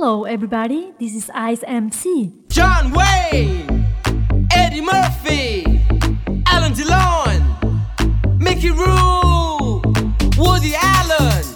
Hello, everybody. This is Ice MC. John Wayne, Eddie Murphy, Alan DeLon, Mickey Rule, Woody Allen.